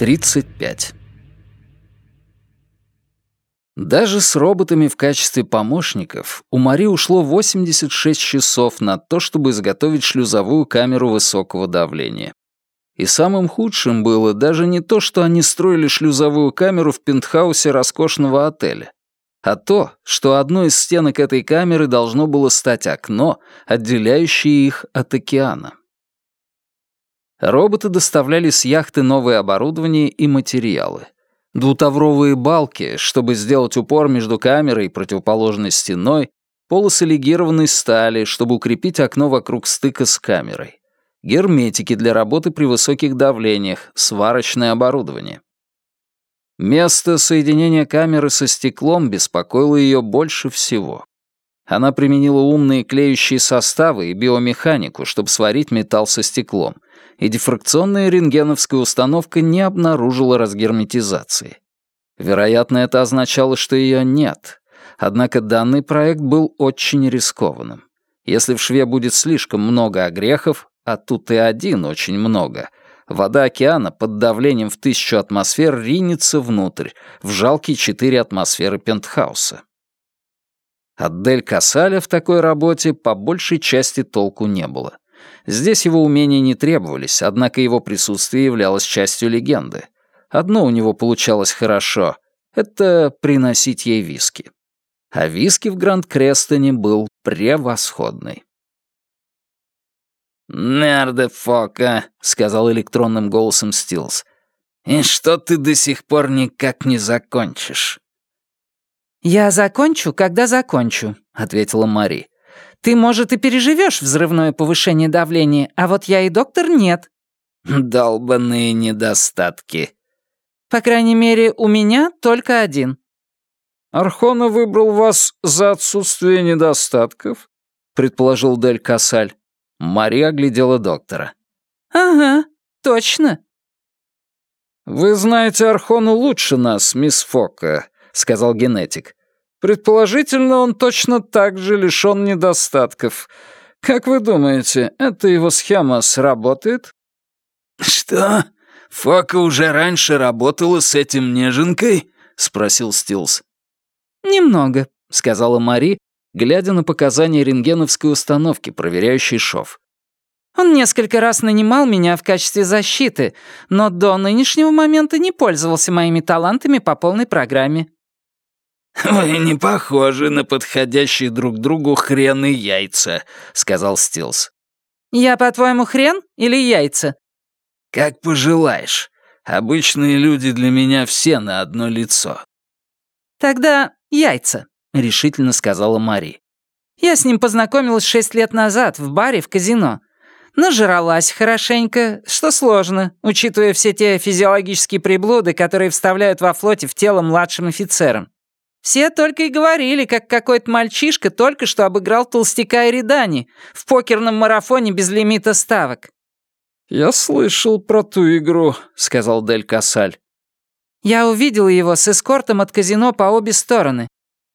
35. Даже с роботами в качестве помощников у Мари ушло 86 часов на то, чтобы изготовить шлюзовую камеру высокого давления. И самым худшим было даже не то, что они строили шлюзовую камеру в пентхаусе роскошного отеля, а то, что одной из стенок этой камеры должно было стать окно, отделяющее их от океана. Роботы доставляли с яхты новое оборудование и материалы. Двутавровые балки, чтобы сделать упор между камерой и противоположной стеной, полосы легированной стали, чтобы укрепить окно вокруг стыка с камерой. Герметики для работы при высоких давлениях, сварочное оборудование. Место соединения камеры со стеклом беспокоило ее больше всего. Она применила умные клеющие составы и биомеханику, чтобы сварить металл со стеклом, и дифракционная рентгеновская установка не обнаружила разгерметизации. Вероятно, это означало, что ее нет. Однако данный проект был очень рискованным. Если в шве будет слишком много огрехов, а тут и один очень много — Вода океана под давлением в тысячу атмосфер ринется внутрь, в жалкие четыре атмосферы пентхауса. От Дель Касаля в такой работе по большей части толку не было. Здесь его умения не требовались, однако его присутствие являлось частью легенды. Одно у него получалось хорошо — это приносить ей виски. А виски в Гранд-Крестоне был превосходный. «Нерде Фока», — сказал электронным голосом Стилс. «И что ты до сих пор никак не закончишь?» «Я закончу, когда закончу», — ответила Мари. «Ты, может, и переживешь взрывное повышение давления, а вот я и доктор нет». «Долбанные недостатки». «По крайней мере, у меня только один». «Архона выбрал вас за отсутствие недостатков?» — предположил Дель Касаль. Мария оглядела доктора. «Ага, точно». «Вы знаете Архону лучше нас, мисс Фока», — сказал генетик. «Предположительно, он точно так же лишён недостатков. Как вы думаете, эта его схема сработает?» «Что? Фока уже раньше работала с этим неженкой?» — спросил Стилс. «Немного», — сказала Мари, глядя на показания рентгеновской установки, проверяющей шов. «Он несколько раз нанимал меня в качестве защиты, но до нынешнего момента не пользовался моими талантами по полной программе». «Вы не похожи на подходящие друг другу хрен и яйца», — сказал Стилс. «Я, по-твоему, хрен или яйца?» «Как пожелаешь. Обычные люди для меня все на одно лицо». «Тогда яйца», — решительно сказала Мари. «Я с ним познакомилась шесть лет назад в баре в казино. Нажралась хорошенько, что сложно, учитывая все те физиологические приблуды, которые вставляют во флоте в тело младшим офицерам. Все только и говорили, как какой-то мальчишка только что обыграл толстяка и Редани в покерном марафоне без лимита ставок». «Я слышал про ту игру», — сказал Дель Касаль. «Я увидела его с эскортом от казино по обе стороны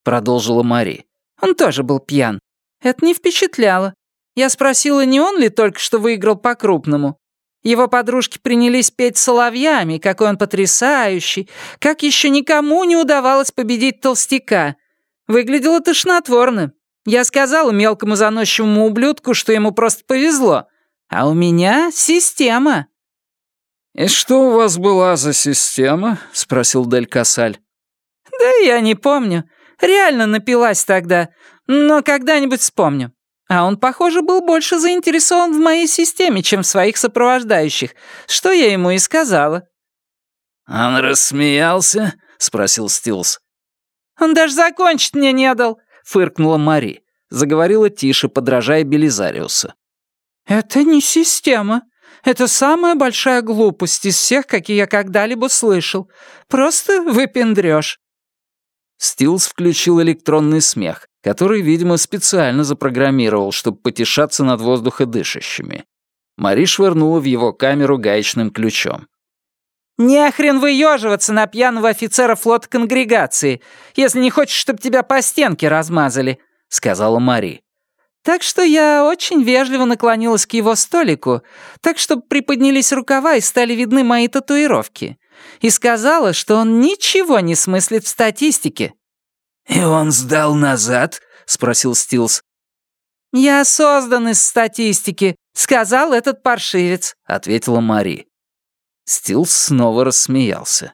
продолжила Мари. «Он тоже был пьян. Это не впечатляло. Я спросила, не он ли только что выиграл по-крупному. Его подружки принялись петь соловьями, какой он потрясающий, как еще никому не удавалось победить толстяка. Выглядело тошнотворно. Я сказала мелкому заносчивому ублюдку, что ему просто повезло. А у меня система». «И что у вас была за система?» — спросил Дель Касаль. «Да я не помню. Реально напилась тогда, но когда-нибудь вспомню. А он, похоже, был больше заинтересован в моей системе, чем в своих сопровождающих, что я ему и сказала». «Он рассмеялся?» — спросил Стилс. «Он даже закончить мне не дал», — фыркнула Мари. Заговорила тише, подражая Белизариуса. «Это не система. Это самая большая глупость из всех, какие я когда-либо слышал. Просто выпендрёшь. Стилс включил электронный смех, который, видимо, специально запрограммировал, чтобы потешаться над воздуходышащими. Мари швырнула в его камеру гаечным ключом. «Не хрен выёживаться на пьяного офицера флота конгрегации, если не хочешь, чтобы тебя по стенке размазали», — сказала Мари. «Так что я очень вежливо наклонилась к его столику, так чтобы приподнялись рукава и стали видны мои татуировки. и сказала, что он ничего не смыслит в статистике». «И он сдал назад?» — спросил Стилс. «Я создан из статистики», — сказал этот паршивец», — ответила Мари. Стилс снова рассмеялся.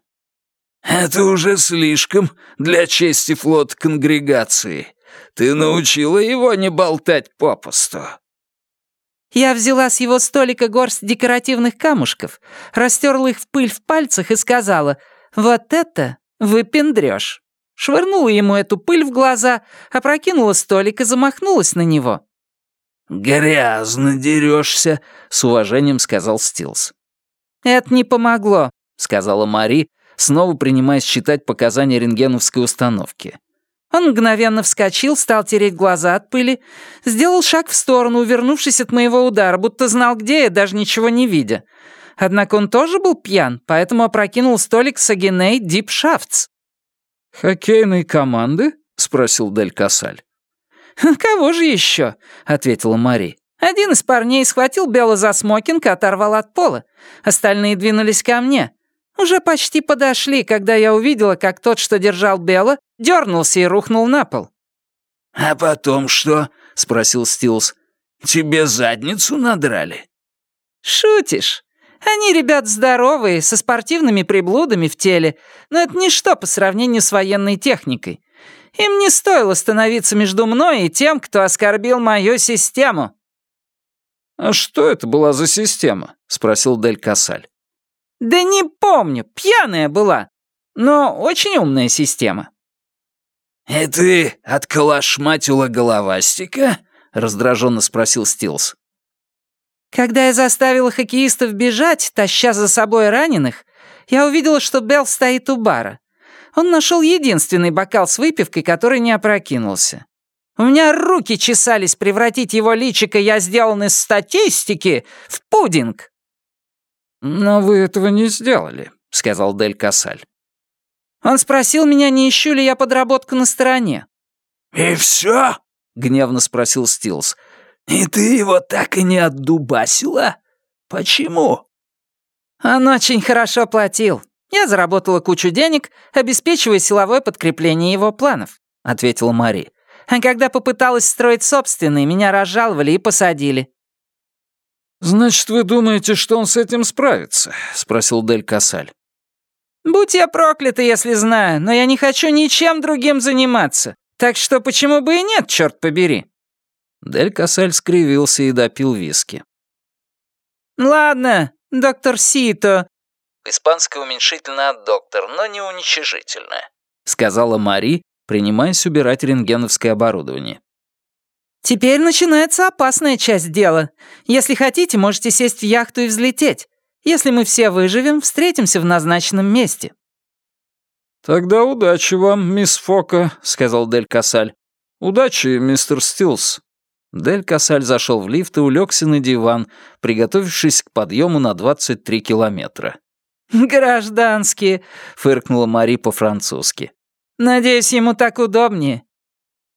«Это уже слишком для чести флот конгрегации. Ты научила его не болтать попусту». Я взяла с его столика горсть декоративных камушков, растерла их в пыль в пальцах и сказала «Вот это выпендрёшь». Швырнула ему эту пыль в глаза, опрокинула столик и замахнулась на него. «Грязно дерешься», — с уважением сказал Стилс. «Это не помогло», — сказала Мари, снова принимаясь считать показания рентгеновской установки. Он мгновенно вскочил, стал тереть глаза от пыли, сделал шаг в сторону, увернувшись от моего удара, будто знал, где я, даже ничего не видя. Однако он тоже был пьян, поэтому опрокинул столик с Агеней Дип Шафтс. «Хоккейные команды?» — спросил Дель Касаль. «Кого же еще?» — ответила Мари. «Один из парней схватил Белла за смокинг и оторвал от пола. Остальные двинулись ко мне. Уже почти подошли, когда я увидела, как тот, что держал Белла, дернулся и рухнул на пол. «А потом что?» — спросил Стилс. «Тебе задницу надрали?» «Шутишь? Они, ребят, здоровые, со спортивными приблудами в теле, но это ничто по сравнению с военной техникой. Им не стоило становиться между мной и тем, кто оскорбил мою систему». «А что это была за система?» — спросил Дель Касаль. «Да не помню, пьяная была, но очень умная система». «И ты отколошматила головастика?» — раздраженно спросил Стилс. Когда я заставила хоккеистов бежать, таща за собой раненых, я увидела, что Белл стоит у бара. Он нашел единственный бокал с выпивкой, который не опрокинулся. У меня руки чесались превратить его личико «я сделан из статистики» в пудинг. «Но вы этого не сделали», — сказал Дель Касаль. «Он спросил меня, не ищу ли я подработку на стороне». «И все?» — гневно спросил Стилс. «И ты его так и не отдубасила? Почему?» «Он очень хорошо платил. Я заработала кучу денег, обеспечивая силовое подкрепление его планов», — ответила Мари. «А когда попыталась строить собственные, меня разжаловали и посадили. «Значит, вы думаете, что он с этим справится?» — спросил Дель Касаль. «Будь я проклята, если знаю, но я не хочу ничем другим заниматься. Так что почему бы и нет, черт побери?» Дель Касаль скривился и допил виски. «Ладно, доктор Сито». Испанское уменьшительное от доктор, но не уничижительное, сказала Мари, принимаясь убирать рентгеновское оборудование. «Теперь начинается опасная часть дела. Если хотите, можете сесть в яхту и взлететь. Если мы все выживем, встретимся в назначенном месте». «Тогда удачи вам, мисс Фока», — сказал Дель Касаль. «Удачи, мистер Стилс». Дель Касаль зашел в лифт и улегся на диван, приготовившись к подъему на 23 километра. «Гражданские», — фыркнула Мари по-французски. «Надеюсь, ему так удобнее».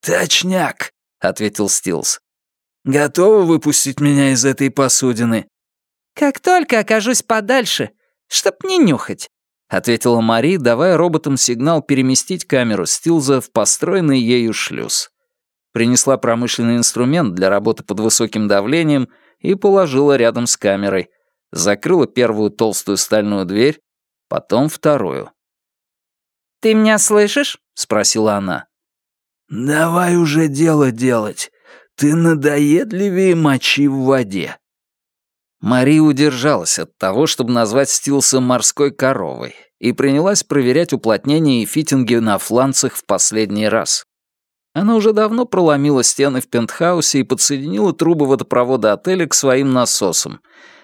«Точняк», ответил Стилс. «Готовы выпустить меня из этой посудины?» «Как только окажусь подальше, чтоб не нюхать», — ответила Мари, давая роботам сигнал переместить камеру Стилза в построенный ею шлюз. Принесла промышленный инструмент для работы под высоким давлением и положила рядом с камерой. Закрыла первую толстую стальную дверь, потом вторую. «Ты меня слышишь?» — спросила она. «Давай уже дело делать. Ты надоедливее мочи в воде». Мари удержалась от того, чтобы назвать Стилса морской коровой, и принялась проверять уплотнение и фитинги на фланцах в последний раз. Она уже давно проломила стены в пентхаусе и подсоединила трубы водопровода отеля к своим насосам.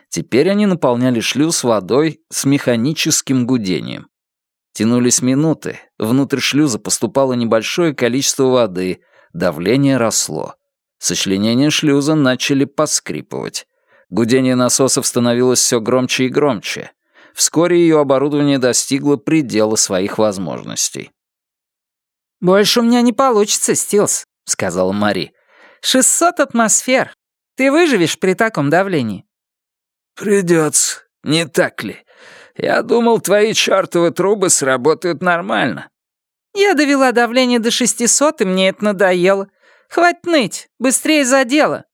Теперь они наполняли шлюз водой с механическим гудением. Тянулись минуты, внутрь шлюза поступало небольшое количество воды, давление росло. Сочленения шлюза начали поскрипывать. Гудение насосов становилось все громче и громче. Вскоре ее оборудование достигло предела своих возможностей. «Больше у меня не получится, Стилс», — сказала Мари. «Шестьсот атмосфер. Ты выживешь при таком давлении?» «Придется, не так ли? Я думал, твои чертовы трубы сработают нормально». «Я довела давление до 600, и мне это надоело. Хватит ныть, быстрее за дело».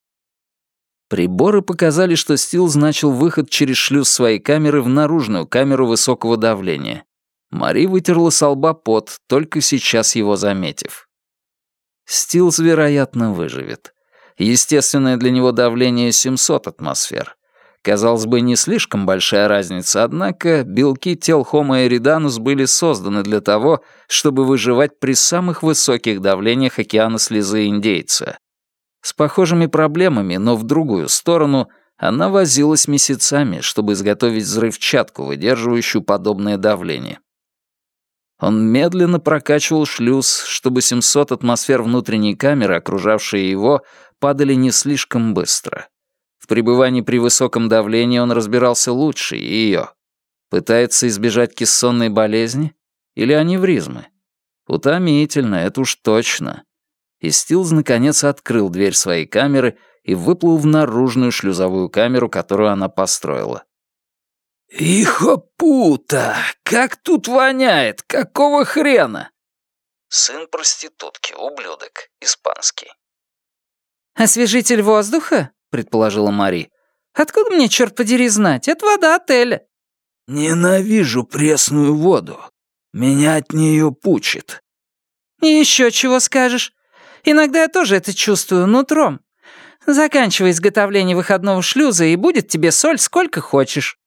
Приборы показали, что Стил начал выход через шлюз своей камеры в наружную камеру высокого давления. Мари вытерла с лба пот, только сейчас его заметив. Стилс, вероятно, выживет. Естественное для него давление 700 атмосфер. Казалось бы, не слишком большая разница, однако белки тел Homo eridannus были созданы для того, чтобы выживать при самых высоких давлениях океана слезы индейца. С похожими проблемами, но в другую сторону, она возилась месяцами, чтобы изготовить взрывчатку, выдерживающую подобное давление. Он медленно прокачивал шлюз, чтобы 700 атмосфер внутренней камеры, окружавшие его, падали не слишком быстро. В пребывании при высоком давлении он разбирался лучше ее. Пытается избежать кессонной болезни или аневризмы? Утомительно, это уж точно. И Стилз наконец открыл дверь своей камеры и выплыл в наружную шлюзовую камеру, которую она построила. «Ихопута! Как тут воняет! Какого хрена?» Сын проститутки, ублюдок, испанский. «Освежитель воздуха?» — предположила Мари. «Откуда мне, черт подери, знать? Это вода отеля». «Ненавижу пресную воду. Меня от нее пучит». «И еще чего скажешь? Иногда я тоже это чувствую нутром. Заканчивай изготовление выходного шлюза, и будет тебе соль сколько хочешь».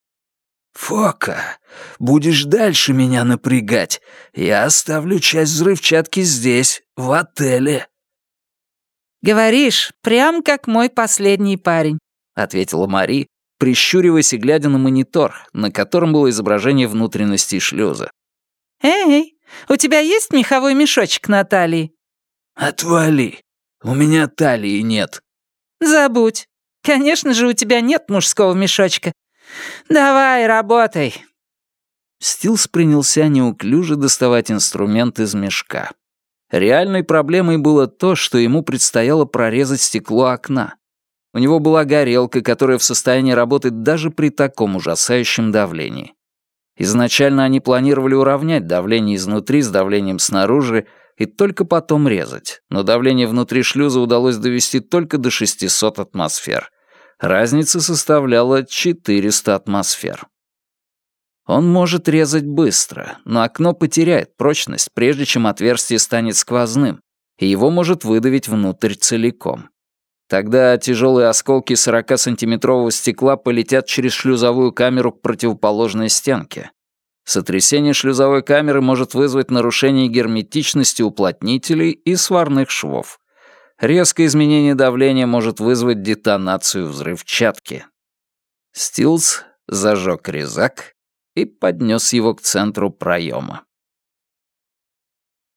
«Фока, будешь дальше меня напрягать. Я оставлю часть взрывчатки здесь, в отеле». «Говоришь, прям как мой последний парень», — ответила Мари, прищуриваясь и глядя на монитор, на котором было изображение внутренности шлюза. «Эй, у тебя есть меховой мешочек на талии?» «Отвали, у меня талии нет». «Забудь. Конечно же, у тебя нет мужского мешочка. Давай, работай». Стилс принялся неуклюже доставать инструмент из мешка. Реальной проблемой было то, что ему предстояло прорезать стекло окна. У него была горелка, которая в состоянии работать даже при таком ужасающем давлении. Изначально они планировали уравнять давление изнутри с давлением снаружи и только потом резать, но давление внутри шлюза удалось довести только до 600 атмосфер. Разница составляла 400 атмосфер. Он может резать быстро, но окно потеряет прочность, прежде чем отверстие станет сквозным, и его может выдавить внутрь целиком. Тогда тяжелые осколки 40-сантиметрового стекла полетят через шлюзовую камеру к противоположной стенке. Сотрясение шлюзовой камеры может вызвать нарушение герметичности уплотнителей и сварных швов. Резкое изменение давления может вызвать детонацию взрывчатки. Стилс зажег резак и поднес его к центру проема.